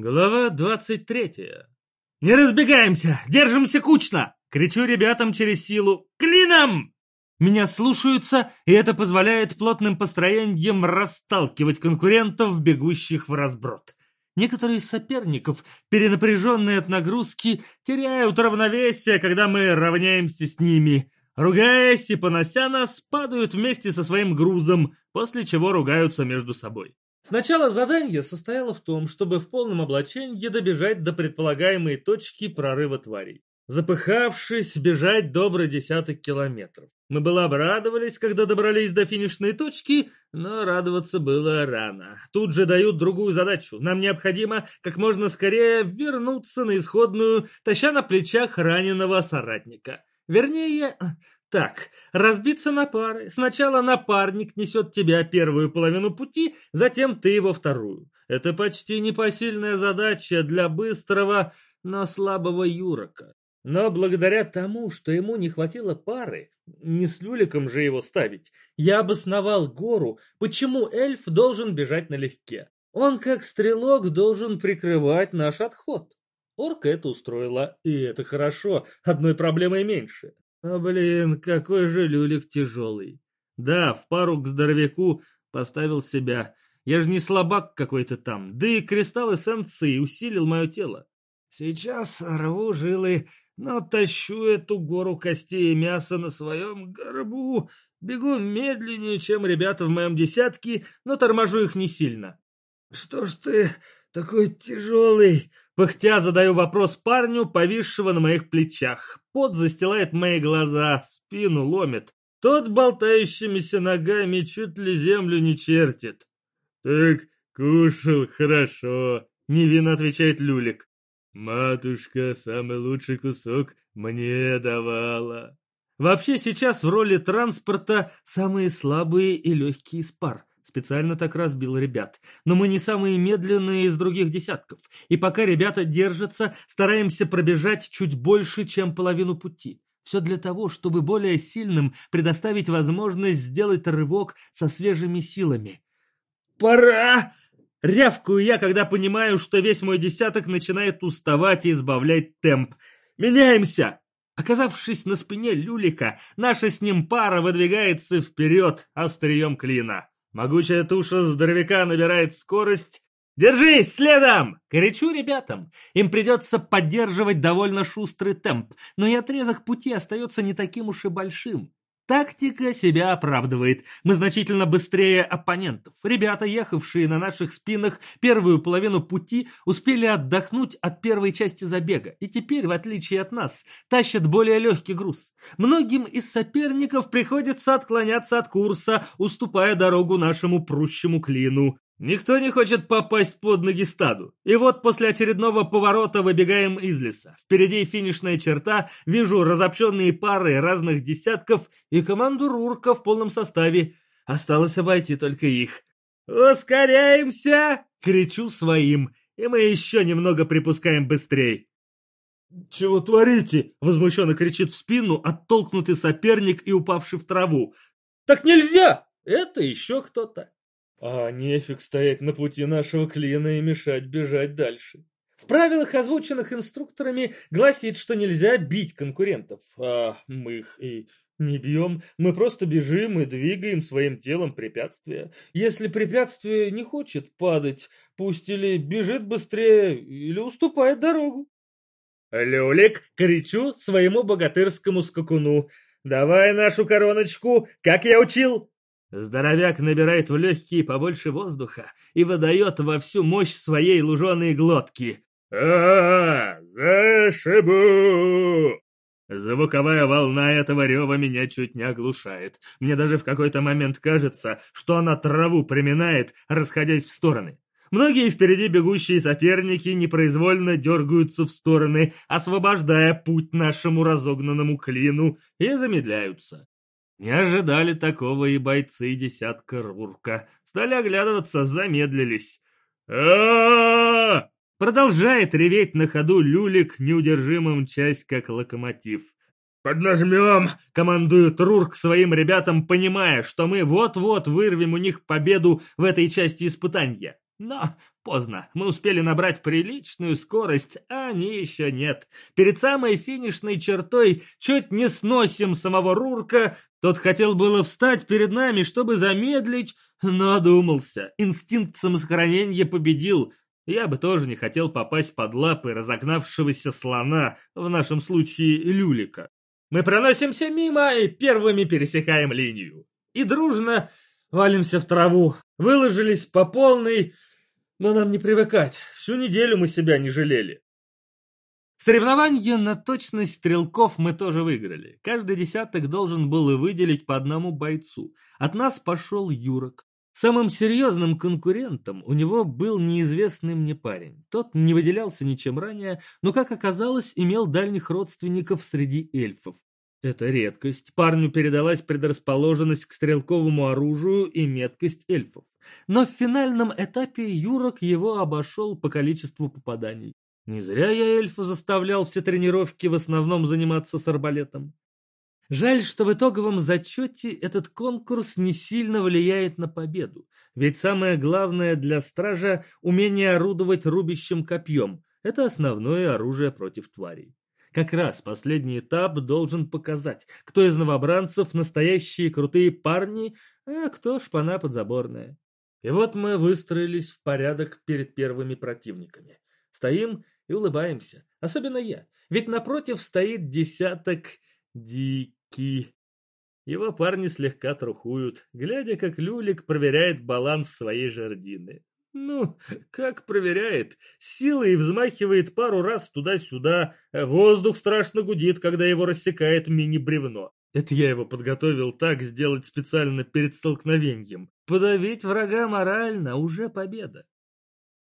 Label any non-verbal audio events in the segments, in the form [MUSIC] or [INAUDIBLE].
Глава двадцать третья. «Не разбегаемся! Держимся кучно!» Кричу ребятам через силу. «Клином!» Меня слушаются, и это позволяет плотным построением расталкивать конкурентов, бегущих в разброд. Некоторые из соперников, перенапряженные от нагрузки, теряют равновесие, когда мы равняемся с ними. Ругаясь и понося нас, падают вместе со своим грузом, после чего ругаются между собой. Сначала задание состояло в том, чтобы в полном облачении добежать до предполагаемой точки прорыва тварей. Запыхавшись, бежать добрый десяток километров. Мы было обрадовались, когда добрались до финишной точки, но радоваться было рано. Тут же дают другую задачу. Нам необходимо как можно скорее вернуться на исходную, таща на плечах раненого соратника. Вернее, так, разбиться на пары. Сначала напарник несет тебя первую половину пути, затем ты его вторую. Это почти непосильная задача для быстрого, но слабого Юрока. Но благодаря тому, что ему не хватило пары, не с люликом же его ставить, я обосновал гору, почему эльф должен бежать налегке. Он, как стрелок, должен прикрывать наш отход. Орка это устроила, и это хорошо, одной проблемой меньше. А блин, какой же люлик тяжелый. Да, в пару к здоровяку поставил себя. Я же не слабак какой-то там. Да и кристалл эссенции усилил мое тело. Сейчас рву жилы, но тащу эту гору костей и мяса на своем горбу. Бегу медленнее, чем ребята в моем десятке, но торможу их не сильно. «Что ж ты такой тяжелый?» Пыхтя задаю вопрос парню, повисшего на моих плечах. Пот застилает мои глаза, спину ломит. Тот болтающимися ногами чуть ли землю не чертит. «Так кушал хорошо», — невинно отвечает Люлик. «Матушка самый лучший кусок мне давала». Вообще сейчас в роли транспорта самые слабые и легкие из пар. Специально так разбил ребят. Но мы не самые медленные из других десятков. И пока ребята держатся, стараемся пробежать чуть больше, чем половину пути. Все для того, чтобы более сильным предоставить возможность сделать рывок со свежими силами. «Пора!» Рявкую я, когда понимаю, что весь мой десяток начинает уставать и избавлять темп. «Меняемся!» Оказавшись на спине Люлика, наша с ним пара выдвигается вперед острием клина. Могучая туша здоровяка набирает скорость. «Держись, следом!» Кричу ребятам. Им придется поддерживать довольно шустрый темп, но и отрезок пути остается не таким уж и большим. Тактика себя оправдывает. Мы значительно быстрее оппонентов. Ребята, ехавшие на наших спинах первую половину пути, успели отдохнуть от первой части забега. И теперь, в отличие от нас, тащат более легкий груз. Многим из соперников приходится отклоняться от курса, уступая дорогу нашему прущему клину. Никто не хочет попасть под ноги стаду. И вот после очередного поворота выбегаем из леса. Впереди финишная черта, вижу разобщенные пары разных десятков и команду Рурка в полном составе. Осталось обойти только их. «Ускоряемся!» — кричу своим, и мы еще немного припускаем быстрее. «Чего творите?» — возмущенно кричит в спину оттолкнутый соперник и упавший в траву. «Так нельзя!» Это еще кто-то. А нефиг стоять на пути нашего клина и мешать бежать дальше. В правилах, озвученных инструкторами, гласит, что нельзя бить конкурентов, а мы их и не бьем, мы просто бежим и двигаем своим телом препятствия. Если препятствие не хочет падать, пусть или бежит быстрее, или уступает дорогу. Люлик, кричу своему богатырскому скакуну. «Давай нашу короночку, как я учил!» Здоровяк набирает в легкие побольше воздуха и выдает во всю мощь своей луженой глотки. а, Зашибу!» Звуковая волна этого рева меня чуть не оглушает. Мне даже в какой-то момент кажется, что она траву приминает, расходясь в стороны. Многие впереди бегущие соперники непроизвольно дергаются в стороны, освобождая путь нашему разогнанному клину, и замедляются. Не ожидали такого и бойцы десятка Рурка. Стали оглядываться, замедлились. а Продолжает реветь на ходу люлик, неудержимым часть как локомотив. «Поднажмем!» — командует Рурк своим ребятам, понимая, что мы вот-вот вырвем у них победу в этой части испытания. Но поздно. Мы успели набрать приличную скорость, а они еще нет. Перед самой финишной чертой чуть не сносим самого Рурка. Тот хотел было встать перед нами, чтобы замедлить, но одумался. Инстинкт самосохранения победил. Я бы тоже не хотел попасть под лапы разогнавшегося слона, в нашем случае люлика. Мы проносимся мимо и первыми пересекаем линию. И дружно валимся в траву. Выложились по полной, но нам не привыкать. Всю неделю мы себя не жалели. Соревнования на точность стрелков мы тоже выиграли. Каждый десяток должен был и выделить по одному бойцу. От нас пошел Юрок. Самым серьезным конкурентом у него был неизвестный мне парень. Тот не выделялся ничем ранее, но, как оказалось, имел дальних родственников среди эльфов. Это редкость. Парню передалась предрасположенность к стрелковому оружию и меткость эльфов. Но в финальном этапе Юрок его обошел по количеству попаданий. Не зря я эльфа заставлял все тренировки в основном заниматься с арбалетом. Жаль, что в итоговом зачете этот конкурс не сильно влияет на победу, ведь самое главное для стража – умение орудовать рубящим копьем. Это основное оружие против тварей. Как раз последний этап должен показать, кто из новобранцев настоящие крутые парни, а кто шпана подзаборная. И вот мы выстроились в порядок перед первыми противниками. Стоим и улыбаемся, особенно я, ведь напротив стоит десяток дики. Его парни слегка трухуют, глядя, как Люлик проверяет баланс своей жердины. Ну, как проверяет. Силой взмахивает пару раз туда-сюда. Воздух страшно гудит, когда его рассекает мини-бревно. Это я его подготовил так сделать специально перед столкновением. Подавить врага морально уже победа.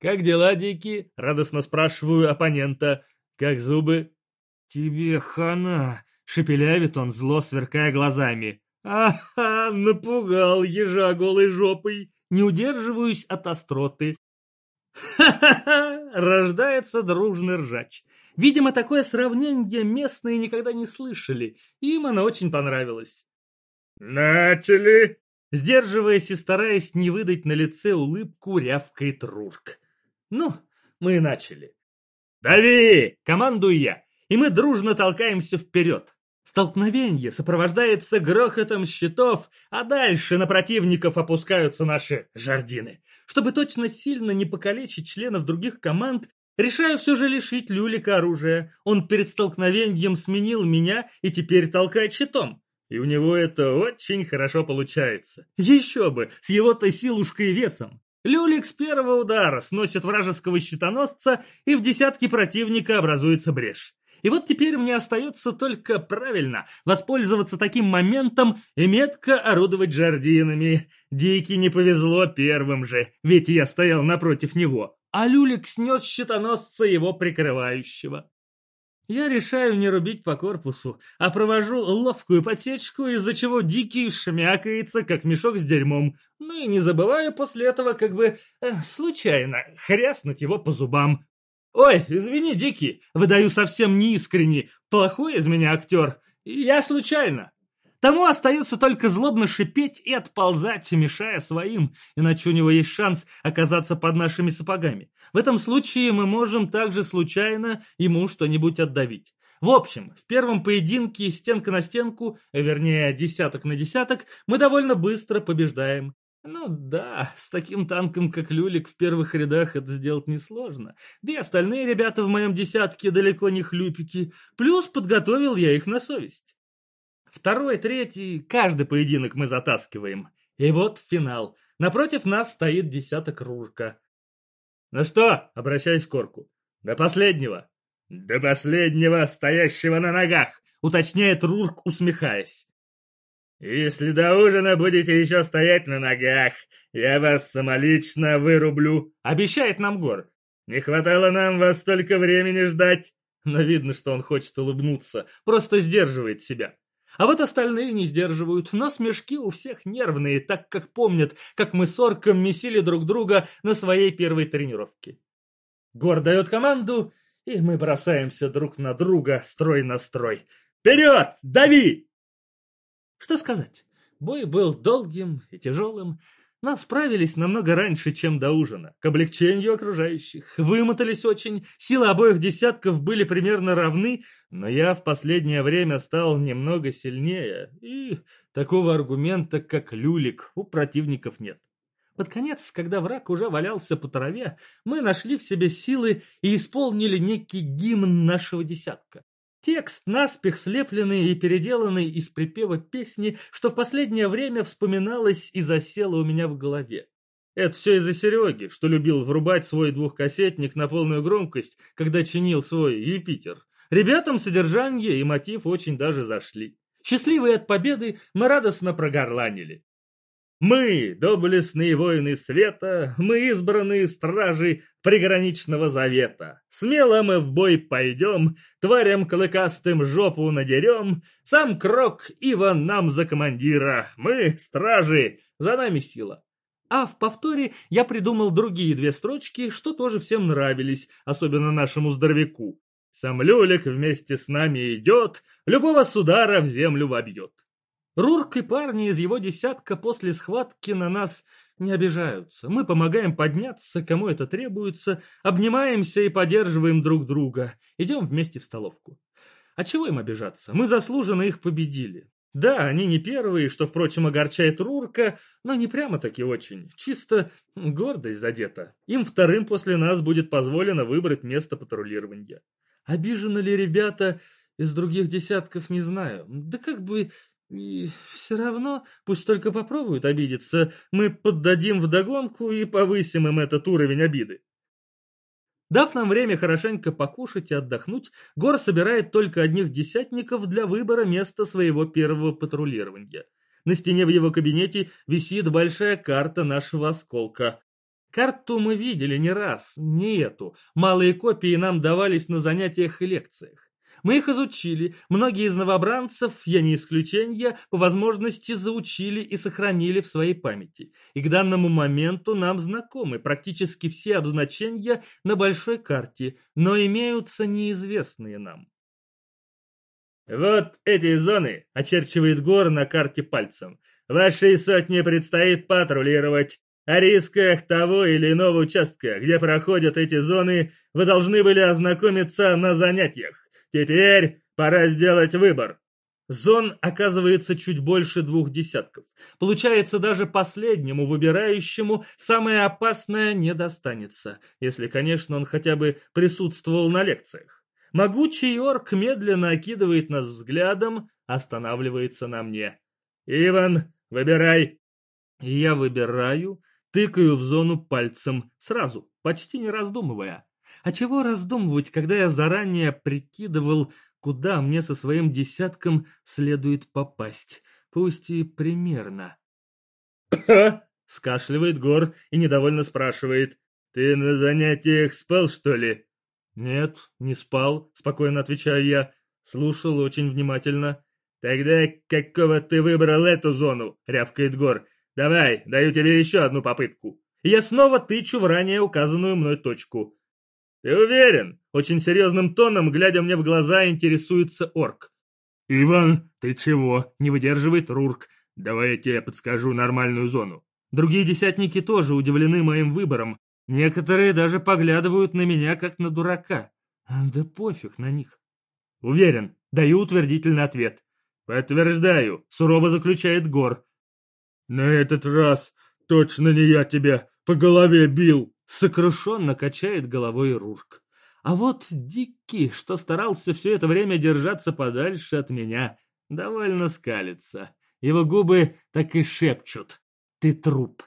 «Как дела, Дики?» — радостно спрашиваю оппонента. «Как зубы?» «Тебе хана!» — шепелявит он, зло сверкая глазами. «Ага, напугал ежа голой жопой!» не удерживаюсь от остроты. Ха-ха-ха! Рождается дружный ржач. Видимо, такое сравнение местные никогда не слышали. Им оно очень понравилось. «Начали!» Сдерживаясь и стараясь не выдать на лице улыбку, рявкает Рурк. «Ну, мы и начали». «Дави!» — командую я, и мы дружно толкаемся вперед. Столкновение сопровождается грохотом щитов, а дальше на противников опускаются наши жардины. Чтобы точно сильно не покалечить членов других команд, решаю все же лишить Люлика оружия. Он перед столкновением сменил меня и теперь толкает щитом. И у него это очень хорошо получается. Еще бы, с его-то силушкой и весом. Люлик с первого удара сносит вражеского щитоносца, и в десятке противника образуется брешь. И вот теперь мне остается только правильно воспользоваться таким моментом и метко орудовать жардинами. Дикий не повезло первым же, ведь я стоял напротив него, а Люлик снес щитоносца его прикрывающего. Я решаю не рубить по корпусу, а провожу ловкую подсечку, из-за чего Дикий шмякается, как мешок с дерьмом. Ну и не забываю после этого как бы э, случайно хряснуть его по зубам. «Ой, извини, Дикий, выдаю совсем неискренне. Плохой из меня актер. Я случайно». Тому остается только злобно шипеть и отползать, мешая своим, иначе у него есть шанс оказаться под нашими сапогами. В этом случае мы можем также случайно ему что-нибудь отдавить. В общем, в первом поединке стенка на стенку, вернее десяток на десяток, мы довольно быстро побеждаем. Ну да, [LAUGHS] с таким танком, как Люлик, в первых рядах это сделать несложно. Да и остальные ребята в моем десятке далеко не хлюпики. Плюс подготовил я их на совесть. Второй, третий, каждый поединок мы затаскиваем. И вот финал. Напротив нас стоит десяток Рурка. «Ну что?» — обращаясь к Корку. «До последнего». «До последнего, стоящего на ногах!» — уточняет Рурк, усмехаясь. «Если до ужина будете еще стоять на ногах, я вас самолично вырублю», — обещает нам Гор. «Не хватало нам вас столько времени ждать». Но видно, что он хочет улыбнуться, просто сдерживает себя. А вот остальные не сдерживают, но смешки у всех нервные, так как помнят, как мы с орком месили друг друга на своей первой тренировке. Гор дает команду, и мы бросаемся друг на друга, строй на строй. «Вперед! Дави!» Что сказать? Бой был долгим и тяжелым. но справились намного раньше, чем до ужина, к облегчению окружающих. Вымотались очень, силы обоих десятков были примерно равны, но я в последнее время стал немного сильнее, и такого аргумента, как люлик, у противников нет. Под конец, когда враг уже валялся по траве, мы нашли в себе силы и исполнили некий гимн нашего десятка. Текст, наспех слепленный и переделанный из припева песни, что в последнее время вспоминалось и засело у меня в голове. Это все из-за Сереги, что любил врубать свой двухкассетник на полную громкость, когда чинил свой Юпитер. Ребятам содержание и мотив очень даже зашли. Счастливые от победы, мы радостно прогорланили. Мы, доблестные воины света, мы избранные стражи приграничного завета. Смело мы в бой пойдем, тварям клыкастым жопу надерем, сам Крок Иван нам за командира, мы, стражи, за нами сила. А в повторе я придумал другие две строчки, что тоже всем нравились, особенно нашему здоровяку. Сам Люлик вместе с нами идет, любого судара в землю вобьет. Рурк и парни из его десятка после схватки на нас не обижаются. Мы помогаем подняться, кому это требуется, обнимаемся и поддерживаем друг друга. Идем вместе в столовку. А чего им обижаться? Мы заслуженно их победили. Да, они не первые, что, впрочем, огорчает Рурка, но не прямо-таки очень. Чисто гордость задета. Им вторым после нас будет позволено выбрать место патрулирования. Обижены ли ребята из других десятков, не знаю. Да как бы и все равно, пусть только попробуют обидеться, мы поддадим вдогонку и повысим им этот уровень обиды. Дав нам время хорошенько покушать и отдохнуть, Гор собирает только одних десятников для выбора места своего первого патрулирования. На стене в его кабинете висит большая карта нашего осколка. Карту мы видели не раз, не эту. Малые копии нам давались на занятиях и лекциях. Мы их изучили, многие из новобранцев, я не исключение, по возможности заучили и сохранили в своей памяти. И к данному моменту нам знакомы практически все обозначения на большой карте, но имеются неизвестные нам. «Вот эти зоны», — очерчивает гор на карте пальцем. «Вашей сотне предстоит патрулировать. О рисках того или иного участка, где проходят эти зоны, вы должны были ознакомиться на занятиях. Теперь пора сделать выбор. Зон оказывается чуть больше двух десятков. Получается, даже последнему выбирающему самое опасное не достанется, если, конечно, он хотя бы присутствовал на лекциях. Могучий орк медленно окидывает нас взглядом, останавливается на мне. «Иван, выбирай!» Я выбираю, тыкаю в зону пальцем, сразу, почти не раздумывая. А чего раздумывать, когда я заранее прикидывал, куда мне со своим десятком следует попасть, пусть и примерно. [COUGHS] скашливает Гор и недовольно спрашивает. «Ты на занятиях спал, что ли?» «Нет, не спал», — спокойно отвечаю я. Слушал очень внимательно. «Тогда какого ты выбрал эту зону?» — рявкает Гор. «Давай, даю тебе еще одну попытку». я снова тычу в ранее указанную мной точку. «Ты уверен?» — очень серьезным тоном, глядя мне в глаза, интересуется орк. «Иван, ты чего?» — не выдерживает Рурк. «Давай я тебе подскажу нормальную зону». Другие десятники тоже удивлены моим выбором. Некоторые даже поглядывают на меня, как на дурака. Да пофиг на них. Уверен, даю утвердительный ответ. «Подтверждаю», — сурово заключает Гор. «На этот раз точно не я тебя по голове бил», Сокрушенно качает головой Рурк. А вот Дикий, что старался все это время держаться подальше от меня, довольно скалится. Его губы так и шепчут. Ты труп.